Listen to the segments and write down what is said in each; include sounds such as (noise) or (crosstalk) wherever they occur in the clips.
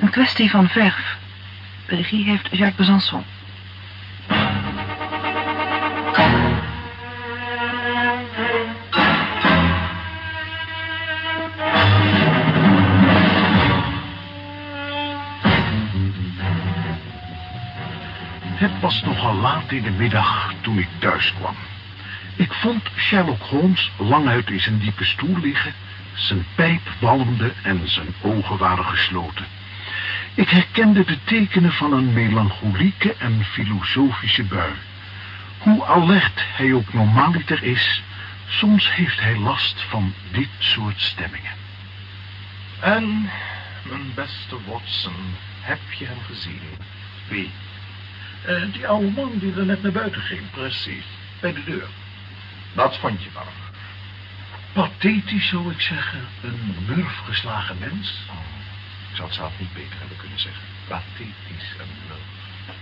Een kwestie van verf. Regie heeft Jacques Besançon. Het was nogal laat in de middag toen ik thuis kwam. Ik vond Sherlock Holmes lang uit in zijn diepe stoel liggen. Zijn pijp walmde en zijn ogen waren gesloten. Ik herkende de tekenen van een melancholieke en filosofische bui. Hoe alert hij ook normaaliter is, soms heeft hij last van dit soort stemmingen. En, mijn beste Watson, heb je hem gezien? Wie? Eh, die oude man die er net naar buiten ging. Precies. Bij de deur. Wat vond je van hem? Pathetisch zou ik zeggen. Een murf geslagen mens. Ik zou het zelf niet beter hebben kunnen zeggen. Pathetisch en murf.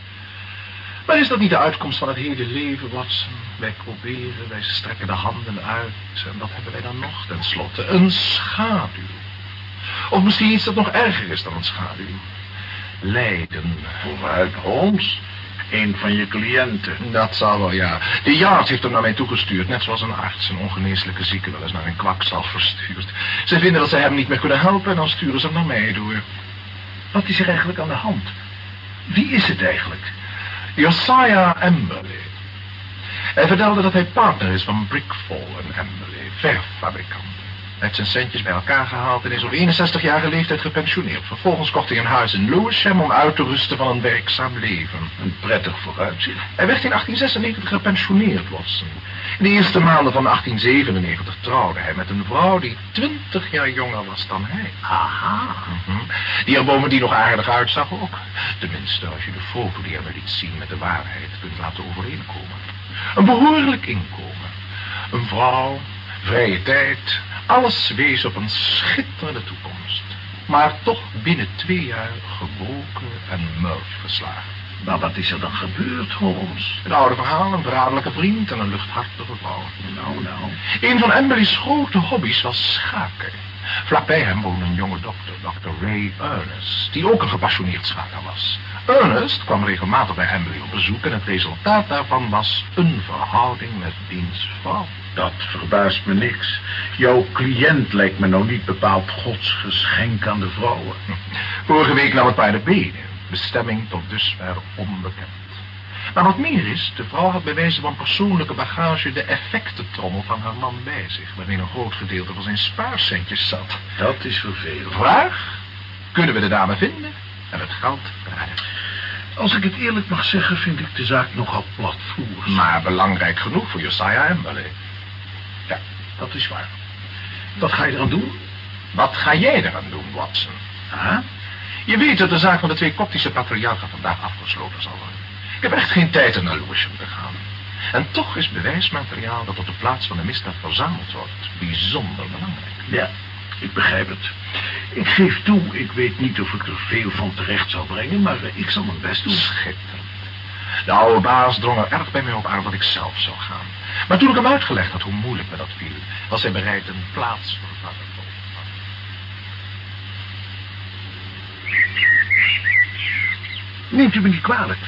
Maar is dat niet de uitkomst van het hele leven, Watson? Wij proberen, wij strekken de handen uit. En wat hebben wij dan nog tenslotte? Een schaduw. Of misschien iets dat nog erger is dan een schaduw. Lijden. Vooruit, Holmes. Een van je cliënten. Dat zal wel, ja. De Yard heeft hem naar mij toegestuurd, net zoals een arts een ongeneeslijke zieke wel eens naar een kwakzalf verstuurt. Ze vinden dat ze hem niet meer kunnen helpen en dan sturen ze hem naar mij door. Wat is er eigenlijk aan de hand? Wie is het eigenlijk? Josiah Amberley. Hij vertelde dat hij partner is van Brickfall en Amberley, verffabrikant. Heeft zijn centjes bij elkaar gehaald en is op 61-jarige leeftijd gepensioneerd. Vervolgens kocht hij een huis in Lewisham om uit te rusten van een werkzaam leven. Een prettig vooruitzicht. Hij werd in 1896 gepensioneerd, Watson. In de eerste maanden van 1897 trouwde hij met een vrouw die 20 jaar jonger was dan hij. Aha. Mhm. Die er bovendien nog aardig uitzag ook. Tenminste, als je de foto die hij me liet zien met de waarheid kunt laten overeenkomen. Een behoorlijk inkomen. Een vrouw, vrije tijd, alles wees op een schitterende toekomst. Maar toch binnen twee jaar gebroken en murf geslagen. Maar wat is er dan gebeurd, Holmes? Een oude verhaal, een verraderlijke vriend en een luchthartige vrouw. Nou, nou. Een van Emily's grote hobby's was schaken. Vlakbij hem woonde een jonge dokter, Dr. Ray Ernest, die ook een gepassioneerd schaker was. Ernest kwam regelmatig bij Emily op bezoek en het resultaat daarvan was een verhouding met diens vrouw. Dat verbaast me niks. Jouw cliënt lijkt me nou niet bepaald Gods geschenk aan de vrouwen. (laughs) Vorige week nam het de benen. Bestemming tot dusver onbekend. Maar wat meer is, de vrouw had bij wijze van persoonlijke bagage de effectentrommel van haar man bij zich, waarin een groot gedeelte van zijn spaarcentjes zat. Dat is vervelend. Vraag? Kunnen we de dame vinden en het geld redden? Als ik het eerlijk mag zeggen, vind ik de zaak nogal platvloers. Maar belangrijk genoeg voor Josiah Amberley. Dat is waar. Wat ga je eraan doen? Wat ga jij eraan doen, Watson? Ah? Je weet dat de zaak van de twee koptische patriarchen vandaag afgesloten zal worden. Ik heb echt geen tijd om naar Lewisham te gaan. En toch is bewijsmateriaal dat op de plaats van de misdaad verzameld wordt bijzonder belangrijk. Ja, ik begrijp het. Ik geef toe, ik weet niet of ik er veel van terecht zal brengen, maar eh, ik zal mijn best doen. Schitterend. De oude baas drong er erg bij mij op aan dat ik zelf zou gaan. Maar toen ik hem uitgelegd had hoe moeilijk me dat viel, was hij bereid een plaatsvervanger te ontvangen. Neemt u me niet kwalijk.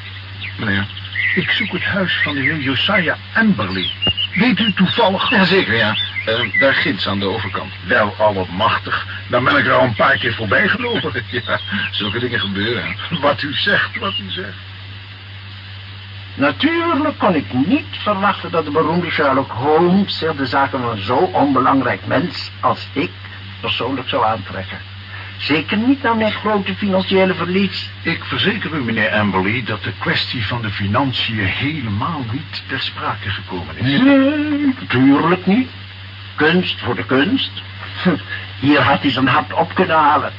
Meneer? Ik zoek het huis van de heer Josiah Amberley. Weet u toevallig... Jazeker, ja. Uh, daar ginds aan de overkant. Wel allemachtig. Dan ben ik er al een paar keer voorbij gelopen. (laughs) ja, zulke dingen gebeuren. Wat u zegt, wat u zegt. Natuurlijk kon ik niet verwachten dat de beroemde Sherlock Holmes zich de zaken van zo'n onbelangrijk mens als ik persoonlijk zou aantrekken. Zeker niet naar mijn grote financiële verlies. Ik verzeker u, meneer Amberley, dat de kwestie van de financiën helemaal niet ter sprake gekomen is. Nee, natuurlijk niet. Kunst voor de kunst. (laughs) Hier had hij zijn hart op kunnen halen.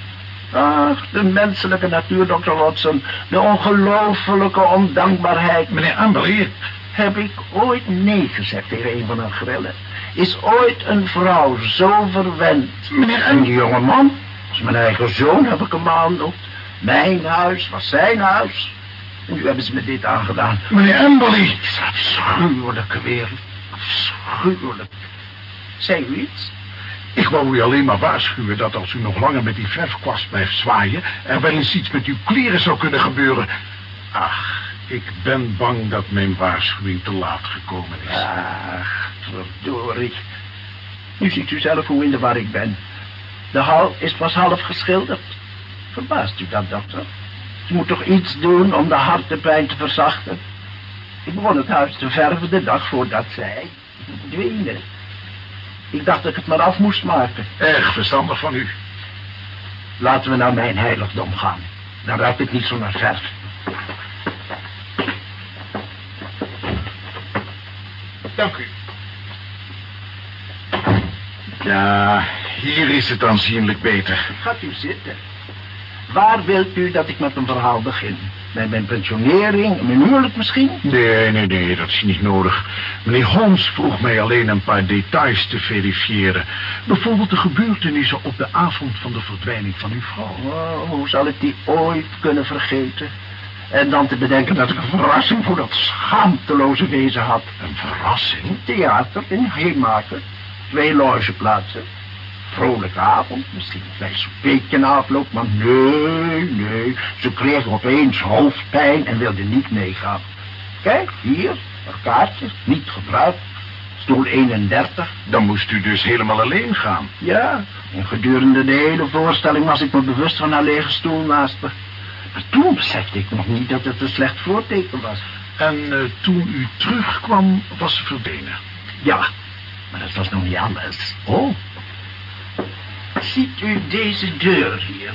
Ach, de menselijke natuur, Dr. Watson. De ongelofelijke ondankbaarheid. Meneer Amberley... Heb ik ooit nee gezegd tegen een van haar grillen? Is ooit een vrouw zo verwend? Meneer En die jonge man, als mijn eigen zoon heb ik hem behandeld. Mijn huis was zijn huis. En nu hebben ze me dit aangedaan. Meneer Amberley... Het is afschuwelijke wereld. Afschuwelijk. Zei u iets? Ik wou u alleen maar waarschuwen dat als u nog langer met die verfkwast blijft zwaaien... er wel eens iets met uw kleren zou kunnen gebeuren. Ach, ik ben bang dat mijn waarschuwing te laat gekomen is. Ach, verdorie. Nu ziet u zelf hoe in de war ik ben. De hal is pas half geschilderd. Verbaast u dat, dokter? Ze moet toch iets doen om de hartepijn te verzachten? Ik begon het huis te verven de dag voordat zij verdwenen. Ik dacht dat ik het maar af moest maken. Erg verstandig van u. Laten we naar mijn heiligdom gaan. Dan ruikt het niet zo naar verf. Dank u. Ja, hier is het aanzienlijk beter. Gaat u zitten. Waar wilt u dat ik met een verhaal begin? Bij mijn pensionering, mijn huwelijk misschien? Nee, nee, nee, dat is niet nodig. Meneer Holmes vroeg mij alleen een paar details te verifiëren. Bijvoorbeeld de gebeurtenissen op de avond van de verdwijning van uw vrouw. Oh, hoe zal ik die ooit kunnen vergeten? En dan te bedenken dat ik een verrassing voor dat schaamteloze wezen had. Een verrassing? Theater in Heemaker. Twee logeplaatsen. Vrolijke avond, misschien een klein soupeetje na afloop, maar nee, nee. Ze kreeg opeens hoofdpijn en wilde niet meegaan. Kijk, hier, een kaartje, niet gebruikt. Stoel 31. Dan moest u dus helemaal alleen gaan. Ja, en gedurende de hele voorstelling was ik me bewust van haar lege stoel naast me. Maar toen besefte ik nog niet dat het een slecht voorteken was. En eh, toen u terugkwam, was ze verdwenen. Ja, maar dat was nog niet alles. Oh, Ziet u deze deur hier?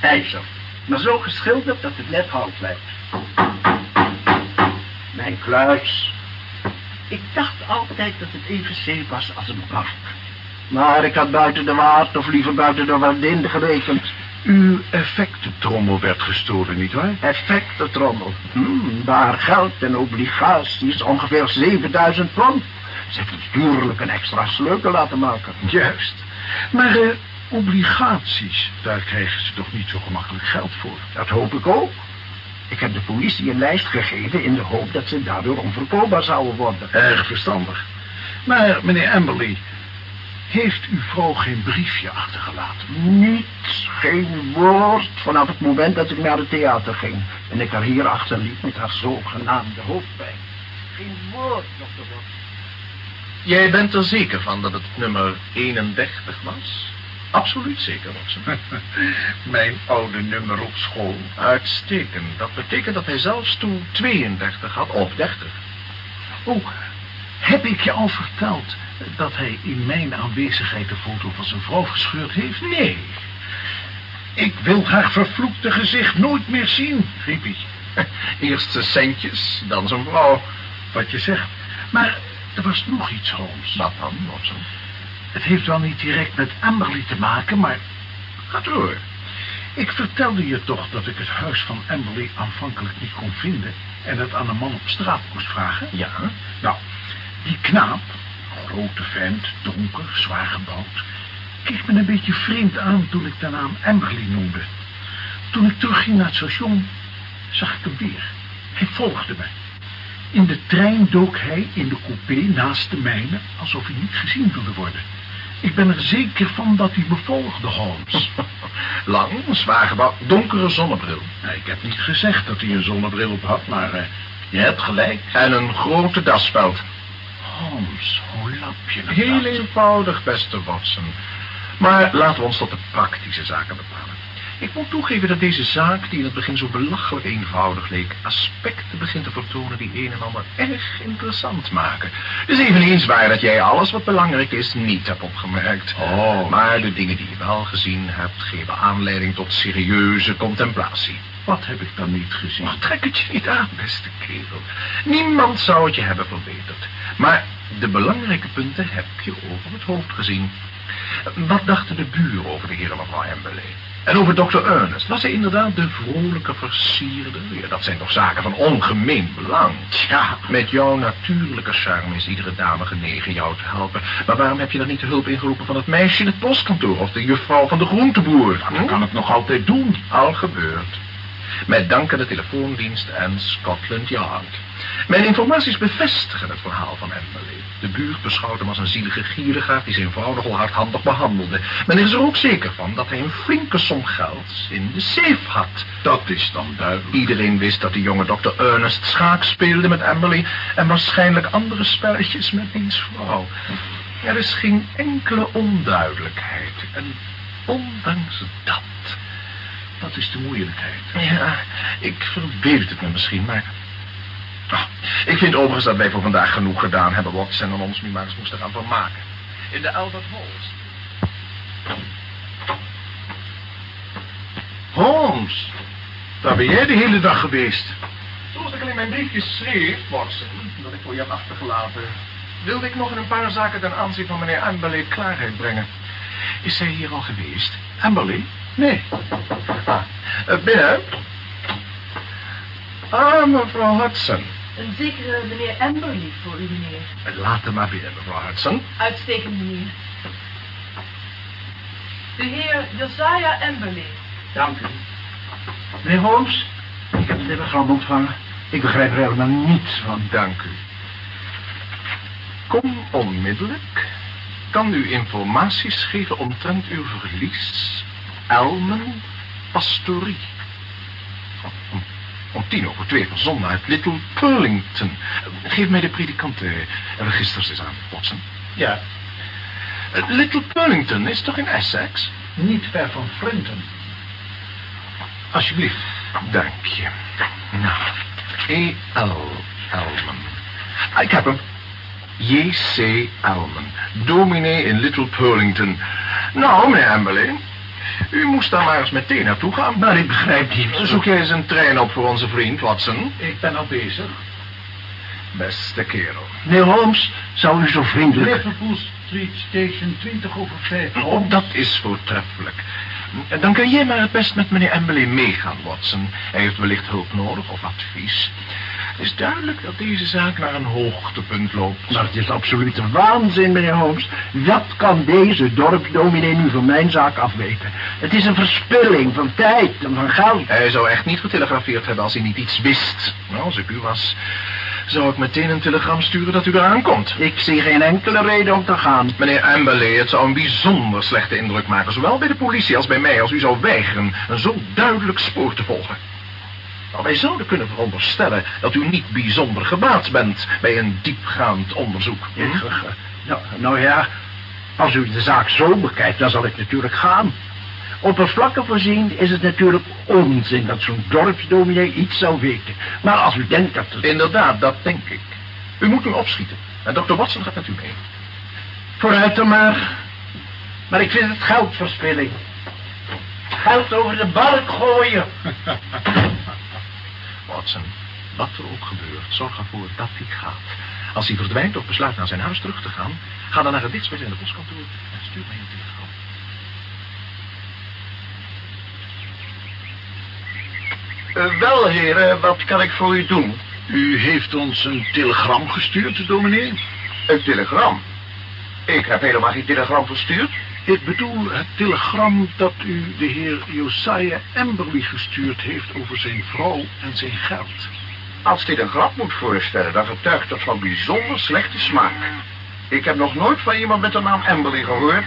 IJzer, maar zo geschilderd dat het net hout lijkt. Mijn kluis. Ik dacht altijd dat het even safe was als een park. Maar ik had buiten de waard, of liever buiten de waardin gerekend. uw effectentrommel werd gestolen, nietwaar? Effectentrommel. Hmm, waar geld en obligaties ongeveer 7000 pond. Ze heeft natuurlijk een extra sleutel laten maken. Juist. Maar eh, obligaties, daar krijgen ze toch niet zo gemakkelijk geld voor? Dat hoop ik ook. Ik heb de politie een lijst gegeven in de hoop dat ze daardoor onverkoopbaar zouden worden. Erg verstandig. Maar, meneer Amberley, heeft uw vrouw geen briefje achtergelaten? Niets, geen woord vanaf het moment dat ik naar het theater ging. En ik haar hier achterliet met haar zogenaamde hoofdpijn. Geen woord, dokter Watson. Jij bent er zeker van dat het nummer 31 was? Absoluut zeker, Watson. (laughs) Mijn oude nummer op school. Uitstekend. Dat betekent dat hij zelfs stoel 32 had, of 30. Oh, heb ik je al verteld dat hij in mijn aanwezigheid de foto van zijn vrouw gescheurd heeft? Nee. Ik wil haar vervloekte gezicht nooit meer zien, riep hij. (laughs) Eerst zijn centjes, dan zijn vrouw. Wat je zegt. Maar er was nog iets, Holmes. Wat dan, Watson? Het heeft wel niet direct met Amberley te maken, maar... Ga door. Ik vertelde je toch dat ik het huis van Amberley aanvankelijk niet kon vinden... en het aan een man op straat moest vragen? Ja? Nou, die knaap, grote vent, donker, zwaar gebouwd... keek me een beetje vreemd aan toen ik de naam Amberley noemde. Toen ik terugging naar het station, zag ik hem weer. Hij volgde me. In de trein dook hij in de coupé naast de mijne, alsof hij niet gezien wilde worden. Ik ben er zeker van dat hij me volgde, Holmes. (laughs) Lang, zwaar gebouwd, donkere zonnebril. Nou, ik heb niet gezegd dat hij een zonnebril op had, maar eh, je hebt gelijk. En een grote dasspeld. Holmes, hoe lap je het Heel nou? eenvoudig, beste Watson. Maar laten we ons tot de praktische zaken bepalen. Ik moet toegeven dat deze zaak, die in het begin zo belachelijk eenvoudig leek, aspecten begint te vertonen die een en ander erg interessant maken. Het is eveneens waar dat jij alles wat belangrijk is niet hebt opgemerkt. Oh. Maar de dingen die je wel gezien hebt, geven aanleiding tot serieuze contemplatie. Wat heb ik dan niet gezien? Maar trek het je niet aan, beste kerel. Niemand zou het je hebben verbeterd. Maar de belangrijke punten heb je over het hoofd gezien. Wat dachten de buren over de heer en mevrouw Amberley? En over Dr. Ernest? Was hij inderdaad de vrolijke versierder? Ja, dat zijn toch zaken van ongemeen belang. Ja, Met jouw natuurlijke charme is iedere dame genegen jou te helpen. Maar waarom heb je dan niet de hulp ingeroepen van het meisje in het postkantoor... of de juffrouw van de groenteboer? dan kan het nog altijd doen. Al gebeurd. Met dank aan de telefoondienst en Scotland Yard. Mijn informaties bevestigen het verhaal van Emily. De buurt beschouwt hem als een zielige gierigaard die zijn vrouw nogal hardhandig behandelde. Men is er ook zeker van dat hij een flinke som geld in de safe had. Dat is dan duidelijk. Iedereen wist dat de jonge dokter Ernest schaak speelde met Emily... en waarschijnlijk andere spelletjes met diens vrouw. Er is geen enkele onduidelijkheid. En ondanks dat... Dat is de moeilijkheid. Ja, ik verbeeld het me misschien, maar... Ah, ik vind overigens dat wij voor vandaag genoeg gedaan hebben, Watson, en ons nu maar eens moesten gaan vermaken. In de Albert Halls. Holmes, daar ben jij de hele dag geweest. Zoals ik al in mijn briefje schreef, Watson, dat ik voor je heb achtergelaten, wilde ik nog in een paar zaken ten aanzien van meneer Amberley klaarheid brengen. Is zij hier al geweest? Amberley? Nee. Ah, eh, binnen. Ah, mevrouw Hudson. Een zekere meneer Amberley voor u, meneer. Laat hem maar binnen, mevrouw Hudson. Uitstekend, meneer. De heer Josiah Amberley. Dank u. Meneer Holmes, ik heb het telegram ontvangen. Ik begrijp er helemaal niets van. Dank u. Kom onmiddellijk. Kan u informaties geven omtrent uw verlies? Elmen Pastorie. Om, tien over twee verzonden uit Little Purlington. Geef mij de predikantenregisters eens aan, Watson. Ja, Eh, Little Purlington is toch in Essex? niet ver van Flinton. Alsjeblieft. Dank je. Nou, E.L. Elman. Ik heb hem. J.C. Elman. Dominee in Little Purlington. Nou, meneer Amberley. U moest daar maar eens meteen naartoe gaan. Maar ik begrijp niet. Zoek jij eens een trein op voor onze vriend, Watson? Ik ben al bezig. Beste kerel. Meneer Holmes, zou u zo vriendelijk... Liverpool Street Station 20 over 5. Oh, dat is voortreffelijk. Dan kun jij maar het best met meneer Amberley meegaan, Watson. Hij heeft wellicht hulp nodig of advies. Het is duidelijk dat deze zaak naar een hoogtepunt loopt. Maar het is absolute waanzin, meneer Holmes. Wat kan deze dorpsdominee nu van mijn zaak afweten? Het is een verspilling van tijd en van geld. Hij zou echt niet getelegrafeerd hebben als hij niet iets wist. Nou, als ik u was, zou ik meteen een telegram sturen dat u eraan komt. Ik zie geen enkele reden om te gaan. Meneer Amberley, het zou een bijzonder slechte indruk maken, zowel bij de politie als bij mij, als u zou weigeren een zo duidelijk spoor te volgen. Nou, wij zouden kunnen veronderstellen dat u niet bijzonder gebaat bent bij een diepgaand onderzoek. Hm? Nou, nou ja, als u de zaak zo bekijkt, dan zal ik natuurlijk gaan. Oppervlakkig voorzien is het natuurlijk onzin dat zo'n dorpsdominee iets zou weten. Maar als u denkt dat het... Inderdaad, dat denk ik. U moet nu opschieten. En dokter Watson gaat met u mee. Vooruit dan maar. Maar ik vind het geldverspilling. Geld over de balk gooien. (laughs) Watson, wat er ook gebeurt, zorg ervoor dat hij gaat. Als hij verdwijnt of besluit naar zijn huis terug te gaan, ga dan naar het dichtstbijzijnde postkantoor en stuur mij een telegram. Eh, wel, heren, wat kan ik voor u doen? U heeft ons een telegram gestuurd, dominee? Een telegram? Ik heb helemaal geen telegram verstuurd. Ik bedoel het telegram dat u de heer Josiah Amberley gestuurd heeft over zijn vrouw en zijn geld. Als dit een grap moet voorstellen, dan getuigt dat van bijzonder slechte smaak. Ik heb nog nooit van iemand met de naam Amberley gehoord.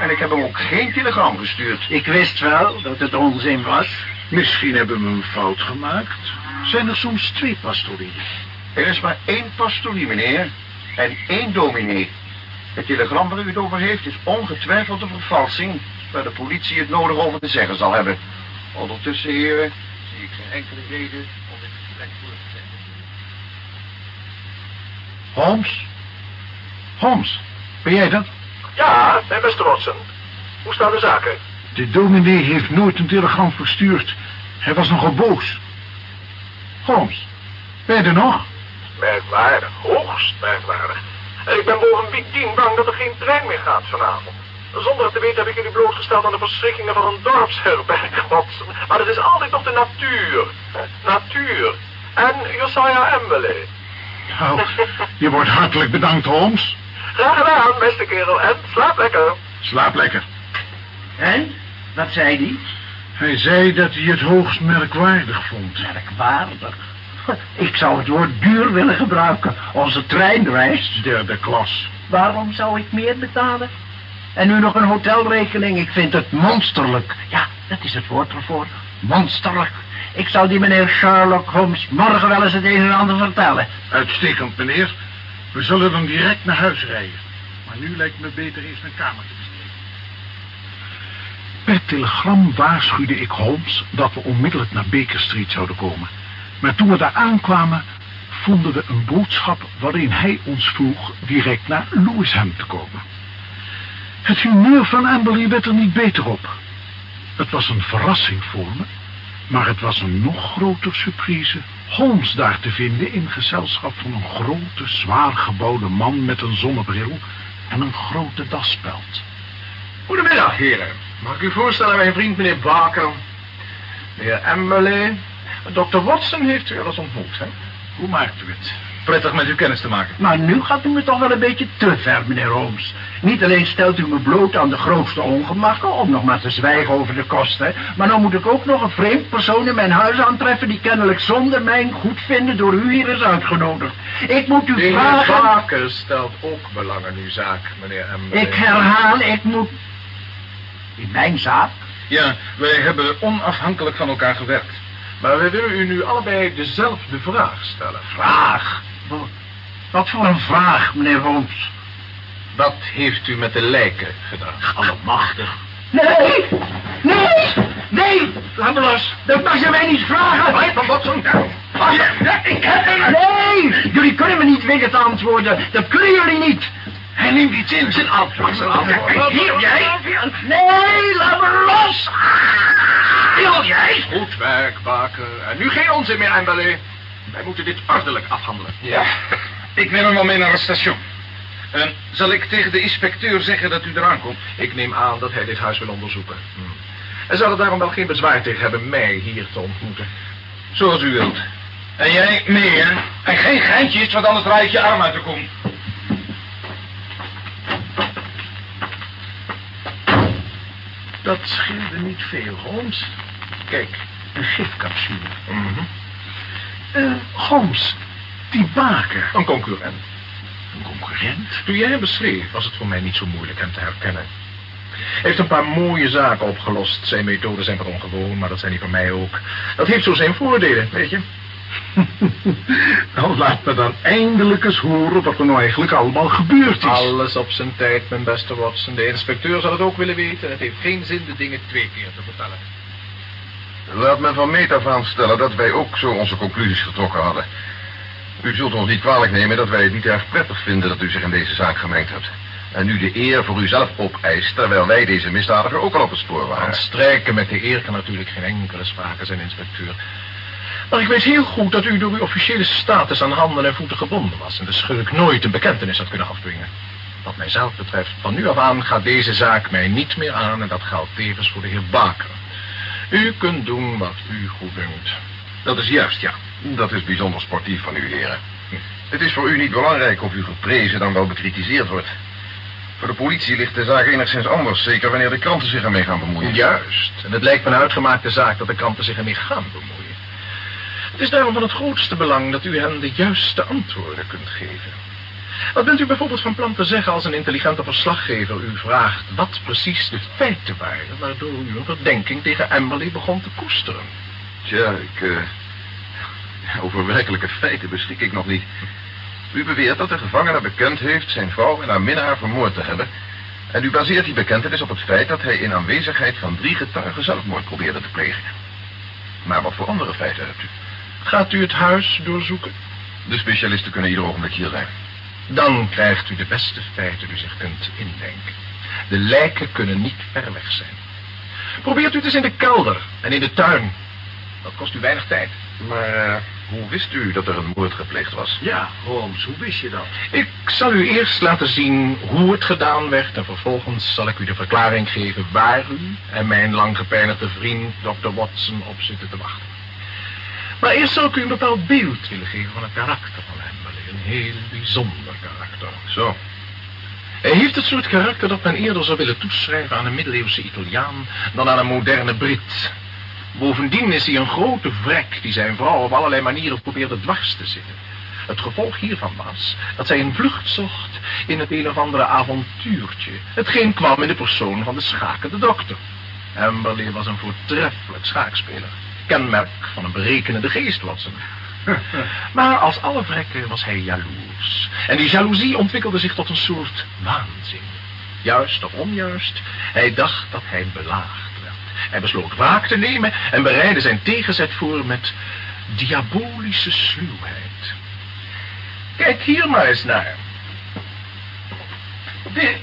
En ik heb hem ook geen telegram gestuurd. Ik wist wel dat het onzin was. Misschien hebben we een fout gemaakt. Zijn er soms twee pastorieën? Er is maar één pastorie, meneer. En één dominee. Het telegram waar u het over heeft is ongetwijfeld een vervalsing... waar de politie het nodig over te zeggen zal hebben. Ondertussen, heren, zie ik geen enkele reden om dit gesprek voor te zetten. Holmes? Holmes, ben jij dat? Ja, en beste Watson. Hoe staan de zaken? De dominee heeft nooit een telegram verstuurd. Hij was nogal boos. Holmes, ben je er nog? Merkwaardig, hoogst merkwaardig. Ik ben bovendien bang dat er geen trein meer gaat vanavond. Zonder het te weten heb ik jullie blootgesteld aan de verschrikkingen van een dorpsherberg, (laughs) Watson. Maar het is altijd nog de natuur. Natuur. En Josiah Amberley. Nou, je wordt hartelijk bedankt, Holmes. Graag gedaan, beste kerel. En slaap lekker. Slaap lekker. En? Wat zei die? Hij zei dat hij het hoogst merkwaardig vond. Merkwaardig. (laughs) Ik zou het woord duur willen gebruiken. Onze treinreis. Derde klas. Waarom zou ik meer betalen? En nu nog een hotelrekening. Ik vind het monsterlijk. Ja, dat is het woord ervoor. Monsterlijk. Ik zal die meneer Sherlock Holmes morgen wel eens het een en ander vertellen. Uitstekend, meneer. We zullen dan direct naar huis rijden. Maar nu lijkt me beter eerst een kamer te besteden. Per telegram waarschuwde ik Holmes dat we onmiddellijk naar Baker Street zouden komen. Maar toen we daar aankwamen, vonden we een boodschap waarin hij ons vroeg direct naar Lewisham te komen. Het humeur van Amberley werd er niet beter op. Het was een verrassing voor me, maar het was een nog groter surprise Holmes daar te vinden in gezelschap van een grote, zwaar gebouwde man met een zonnebril en een grote daspeld. Goedemiddag, heren. Mag ik u voorstellen mijn vriend meneer Barker? Meneer Amberley. Dr. Watson heeft u al eens ontmoet, hè? Hoe maakt u het? Prettig met u kennis te maken. Maar nu gaat u me toch wel een beetje te ver, meneer Holmes. Niet alleen stelt u me bloot aan de grootste ongemakken... om nog maar te zwijgen over de kosten... maar dan moet ik ook nog een vreemd persoon in mijn huis aantreffen... die kennelijk zonder mijn goedvinden door u hier is uitgenodigd. Ik moet u De vragen... Barker stelt ook belang in uw zaak, meneer Amberley. Ik herhaal, ik moet... In mijn zaak? Ja, wij hebben onafhankelijk van elkaar gewerkt. Maar we willen u nu allebei dezelfde vraag stellen. Vraag? Wa- Wat voor een vraag, meneer Holmes? Wat heeft u met de lijken gedaan? Allemachtig. Nee! Nee! Nee! Laat me los. Dat mag je mij niet vragen. Blijf van Watson. Ja, ik heb hem. Nee! Jullie kunnen me niet wegen te antwoorden. Dat kunnen jullie niet. Hij neemt iets in zijn antwoord. Zijn antwoord. Hier, jij. Nee, laat me los. Wil jij? Goed werk, Barker. En nu geen onzin meer, Amberley. Wij moeten dit ordelijk afhandelen. Ja, ik neem hem wel mee naar het station. En zal ik tegen de inspecteur zeggen dat u eraan komt? Ik neem aan dat hij dit huis wil onderzoeken. Hm. Hij zal er daarom wel geen bezwaar tegen hebben mij hier te ontmoeten. Zoals u wilt. En jij mee, hè? En geen geintjes, want anders draai ik je arm uit de kom. Dat scheelde niet veel, Holmes. Kijk, een gifcapsule. Mhm. Eh, Holmes, die baker. Een concurrent. Een concurrent? Toen jij hem beschreef, was het voor mij niet zo moeilijk hem te herkennen. Hij heeft een paar mooie zaken opgelost. Zijn methoden zijn wat ongewoon, maar dat zijn die van mij ook. Dat heeft zo zijn voordelen, weet je. (laughs) nou, laat me dan eindelijk eens horen wat er nou eigenlijk allemaal gebeurd is. Alles op zijn tijd, mijn beste Watson. De inspecteur zal het ook willen weten. Het heeft geen zin de dingen twee keer te vertellen. Laat me van meet af aan stellen dat wij ook zo onze conclusies getrokken hadden. U zult ons niet kwalijk nemen dat wij het niet erg prettig vinden dat u zich in deze zaak gemengd hebt. En nu de eer voor uzelf opeist, terwijl wij deze misdadiger ook al op het spoor Aan waren. strijken met de eer kan natuurlijk geen enkele sprake zijn, inspecteur. Maar ik weet heel goed dat u door uw officiële status aan handen en voeten gebonden was... en de schurk nooit een bekentenis had kunnen afdwingen. Wat mijzelf betreft, van nu af aan gaat deze zaak mij niet meer aan... en dat geldt tevens voor de heer Baker. U kunt doen wat u goeddunkt. Dat is juist, ja. Dat is bijzonder sportief van u, heren. Het is voor u niet belangrijk of u geprezen dan wel bekritiseerd wordt. Voor de politie ligt de zaak enigszins anders, zeker wanneer de kranten zich ermee gaan bemoeien. Juist. En het lijkt me een uitgemaakte zaak dat de kranten zich ermee gaan bemoeien. Het is daarom van het grootste belang dat u hen de juiste antwoorden kunt geven. Wat bent u bijvoorbeeld van plan te zeggen als een intelligente verslaggever u vraagt wat precies de feiten waren waardoor u een verdenking tegen Emily begon te koesteren? Tja, ik... eh, over werkelijke feiten beschik ik nog niet. U beweert dat de gevangene bekend heeft zijn vrouw en haar minnaar vermoord te hebben. En u baseert die bekentenis op het feit dat hij in aanwezigheid van drie getuigen zelfmoord probeerde te plegen. Maar wat voor andere feiten hebt u? Gaat u het huis doorzoeken? De specialisten kunnen ieder ogenblik hier zijn. Dan krijgt u de beste feiten u zich kunt indenken. De lijken kunnen niet ver weg zijn. Probeert u het eens in de kelder en in de tuin. Dat kost u weinig tijd. Maar eh, hoe wist u dat er een moord gepleegd was? Ja, Holmes, hoe wist je dat? Ik zal u eerst laten zien hoe het gedaan werd... en vervolgens zal ik u de verklaring geven waar u en mijn lang gepijnigde vriend Dr. Watson op zitten te wachten. Maar eerst zal ik u een bepaald beeld willen geven van het karakter van Emily. Een heel bijzonder karakter. Zo. Hij heeft het soort karakter dat men eerder zou willen toeschrijven aan een middeleeuwse Italiaan dan aan een moderne Brit. Bovendien is hij een grote vrek die zijn vrouw op allerlei manieren probeerde dwars te zitten. Het gevolg hiervan was dat zij een vlucht zocht in het een of andere avontuurtje. Hetgeen kwam in de persoon van de schakende dokter. Amberley was een voortreffelijk schaakspeler. Kenmerk van een berekenende geest, Watson. (laughs) maar als alle vrekken was hij jaloers. En die jaloezie ontwikkelde zich tot een soort waanzin. Juist of onjuist, hij dacht dat hij belaagd werd. Hij besloot wraak te nemen en bereidde zijn tegenzet voor met diabolische sluwheid. Kijk hier maar eens naar. Dit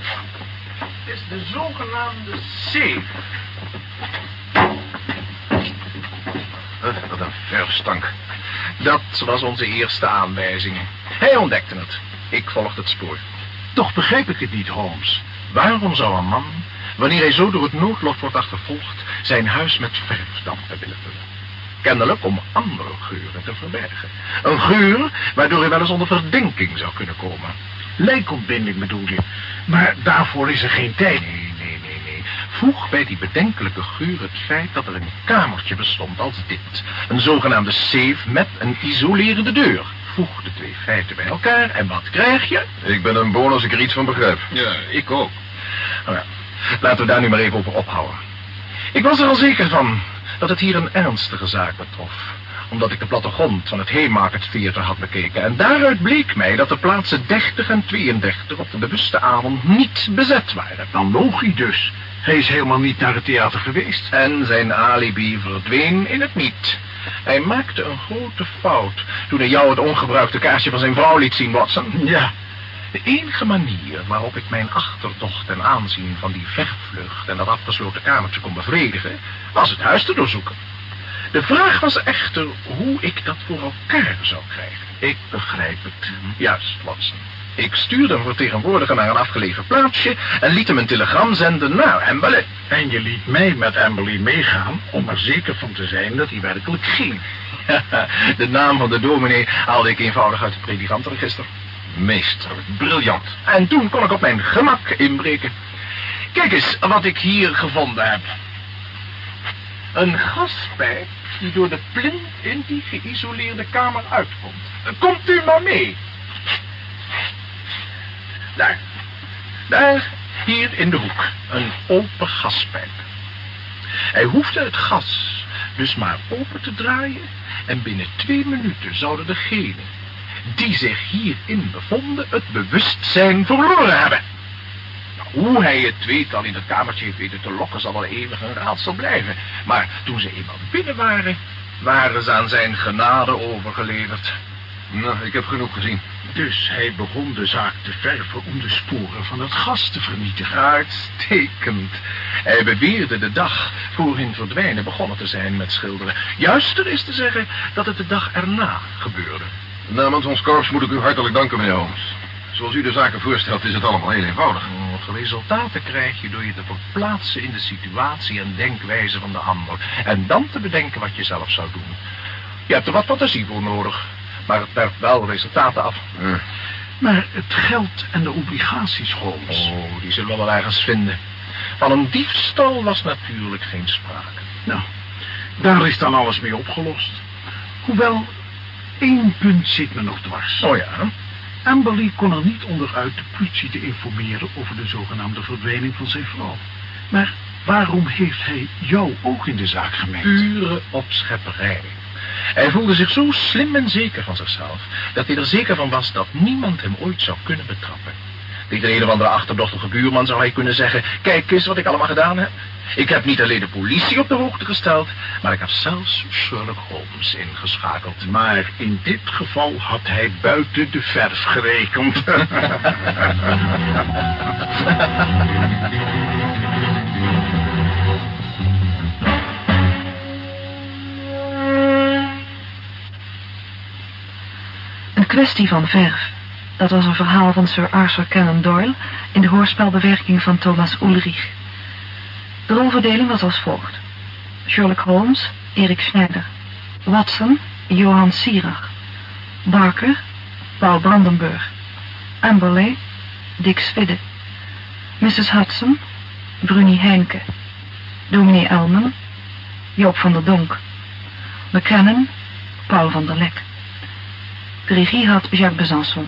is de zogenaamde safe. Verfstank. Dat was onze eerste aanwijzing. Hij ontdekte het. Ik volgde het spoor. Toch begrijp ik het niet, Holmes. Waarom zou een man, wanneer hij zo door het noodlot wordt achtervolgd, zijn huis met verfdampen willen vullen? Kennelijk om andere geuren te verbergen. Een geur waardoor hij wel eens onder verdenking zou kunnen komen. Lijkontbinding bedoel je. Maar daarvoor is er geen tijd. Nee. Voeg bij die bedenkelijke geur het feit dat er een kamertje bestond als dit. Een zogenaamde safe met een isolerende deur. Voeg de twee feiten bij elkaar en wat krijg je? Ik ben een boon als ik er iets van begrijp. Ja, ik ook. Nou ja, laten we daar nu maar even over ophouden. Ik was er al zeker van dat het hier een ernstige zaak betrof omdat ik de plattegrond van het Haymarket Theater had bekeken. En daaruit bleek mij dat de plaatsen 30 en 32 op de bewuste avond niet bezet waren. Dan logisch dus. Hij is helemaal niet naar het theater geweest. En zijn alibi verdween in het niet. Hij maakte een grote fout toen hij jou het ongebruikte kaarsje van zijn vrouw liet zien, Watson. Ja. De enige manier waarop ik mijn achterdocht ten aanzien van die vervlucht en dat afgesloten kamertje kon bevredigen, was het huis te doorzoeken. De vraag was echter hoe ik dat voor elkaar zou krijgen. Ik begrijp het. Juist, Watson. Ik stuurde een vertegenwoordiger naar een afgelegen plaatsje en liet hem een telegram zenden naar Amberley. En je liet mij met Amberley meegaan om er zeker van te zijn dat hij werkelijk ging. (laughs) de naam van de dominee haalde ik eenvoudig uit het predikantenregister. Meesterlijk, briljant. En toen kon ik op mijn gemak inbreken. Kijk eens wat ik hier gevonden heb. Een gaspijp die door de plint in die geïsoleerde kamer uitkomt. Komt u maar mee. Daar. Daar, hier in de hoek. Een open gaspijp. Hij hoefde het gas dus maar open te draaien... en binnen twee minuten zouden degenen die zich hierin bevonden... het bewustzijn verloren hebben. Hoe hij het tweetal in het kamertje heeft weten te lokken... zal wel eeuwig een raadsel blijven. Maar toen ze eenmaal binnen waren... waren ze aan zijn genade overgeleverd. Nou, ik heb genoeg gezien. Dus hij begon de zaak te verven om de sporen van het gas te vernietigen. Uitstekend. Hij beweerde de dag voor hun verdwijnen begonnen te zijn met schilderen. Juister is te zeggen dat het de dag erna gebeurde. Namens ons korps moet ik u hartelijk danken, meneer Holmes. Zoals u de zaken voorstelt is het allemaal heel eenvoudig. Oh, resultaten krijg je door je te verplaatsen in de situatie en denkwijze van de ander. En dan te bedenken wat je zelf zou doen. Je hebt er wat fantasie voor nodig. Maar het werpt wel resultaten af. Maar het geld en de obligaties, Holmes. Oh, die zullen we wel ergens vinden. Van een diefstal was natuurlijk geen sprake. Nou, daar is dan alles mee opgelost. Hoewel, één punt zit me nog dwars. Oh ja? Amberley kon er niet onderuit de politie te informeren over de zogenaamde verdwijning van zijn vrouw. Maar waarom heeft hij jou ook in de zaak gemengd? Pure opschepperij. Hij voelde zich zo slim en zeker van zichzelf... dat hij er zeker van was dat niemand hem ooit zou kunnen betrappen. Tegen een of andere achterdochtige buurman zou hij kunnen zeggen... kijk eens wat ik allemaal gedaan heb. Ik heb niet alleen de politie op de hoogte gesteld... maar ik heb zelfs Sherlock Holmes ingeschakeld. Maar in dit geval had hij buiten de verf gerekend. (laughs) (laughs) kwestie van verf. Dat was een verhaal van Sir Arthur Conan Doyle in de hoorspelbewerking van Thomas Ulrich. De rolverdeling was als volgt. Sherlock Holmes, Erik Schneider. Watson, Johan Sierach. Barker, Paul Brandenburg. Amberley, Dick Swidde. Mrs. Hudson, Bruni Heinke. Dominee Elman, Joop van der Donk. McCannon, Paul van der Lek. De regie had Jacques Besançon.